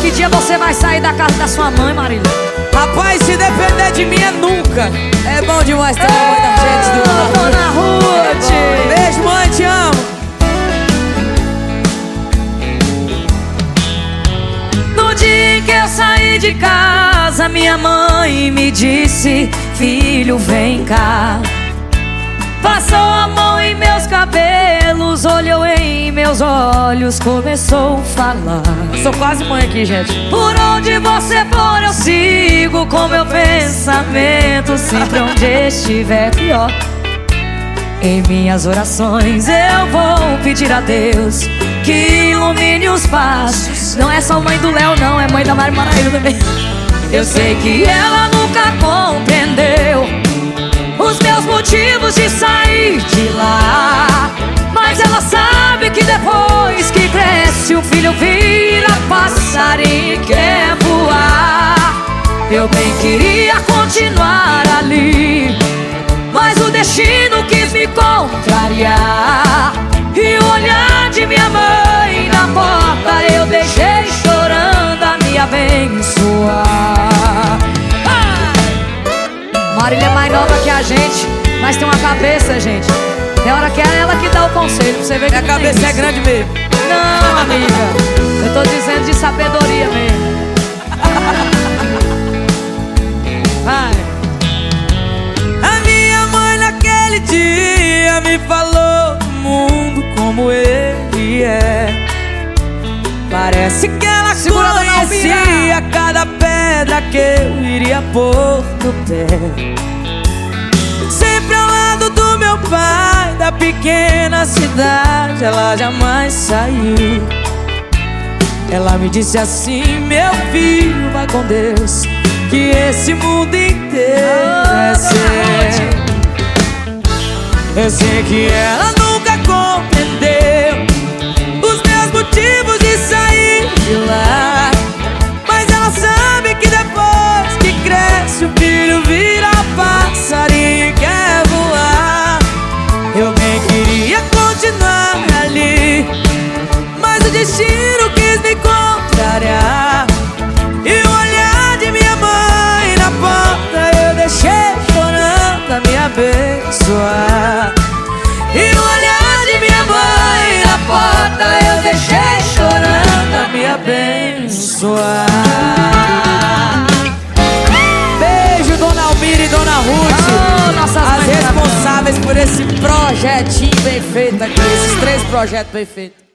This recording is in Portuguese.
que dia você vai sair da casa da sua mãe, Marília? Rapaz, se depender de mim é nunca. É bom demais ter a mãe da gente do lado. Dona Ruth! Beijo, mãe, te amo. No dia em que eu saí de casa, minha mãe me disse: Filho, vem cá. Passou a mão em meus cabelos, olhou em meus olhos, começou a falar. Sou quase mãe aqui, gente. Por onde você for, eu sigo com meu pensamento. Sempre onde estiver pior. Em minhas orações eu vou pedir a Deus que ilumine os passos. Não é só mãe do Léo, não, é mãe da Mari Maraíra também. Eu sei que ela nunca compreendeu depois que cresce, o filho vira passarinho e quer voar. Eu bem queria continuar ali, mas o destino quis me contrariar. E o olhar de minha mãe na porta eu deixei chorando a me abençoar. Marília é mais nova que a gente, mas tem uma cabeça, gente. Tem hora que é ela que dá o conselho, você ver que Minha cabeça é grande mesmo. Não, amiga. Eu tô dizendo de sabedoria mesmo. Vai. A minha mãe naquele dia me falou do mundo como ele é. Parece que ela Segura, conhecia cada pedra que eu iria pôr no pé. Sempre ao lado do meu pai, da pequena cidade, ela jamais saiu. Ela me disse assim, meu filho, vai com Deus, que esse mundo inteiro é seu. Eu sei que ela mas o destino quis me contrariar. E o olhar de minha mãe na porta eu deixei chorando a me abençoar. E o olhar de minha mãe na porta eu deixei chorando a me abençoar. Beijo, dona Almira e dona Ruth. Oh, nossas As responsáveis por esse projetinho bem feito aqui, esses três projetos bem feitos.